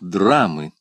Драмы.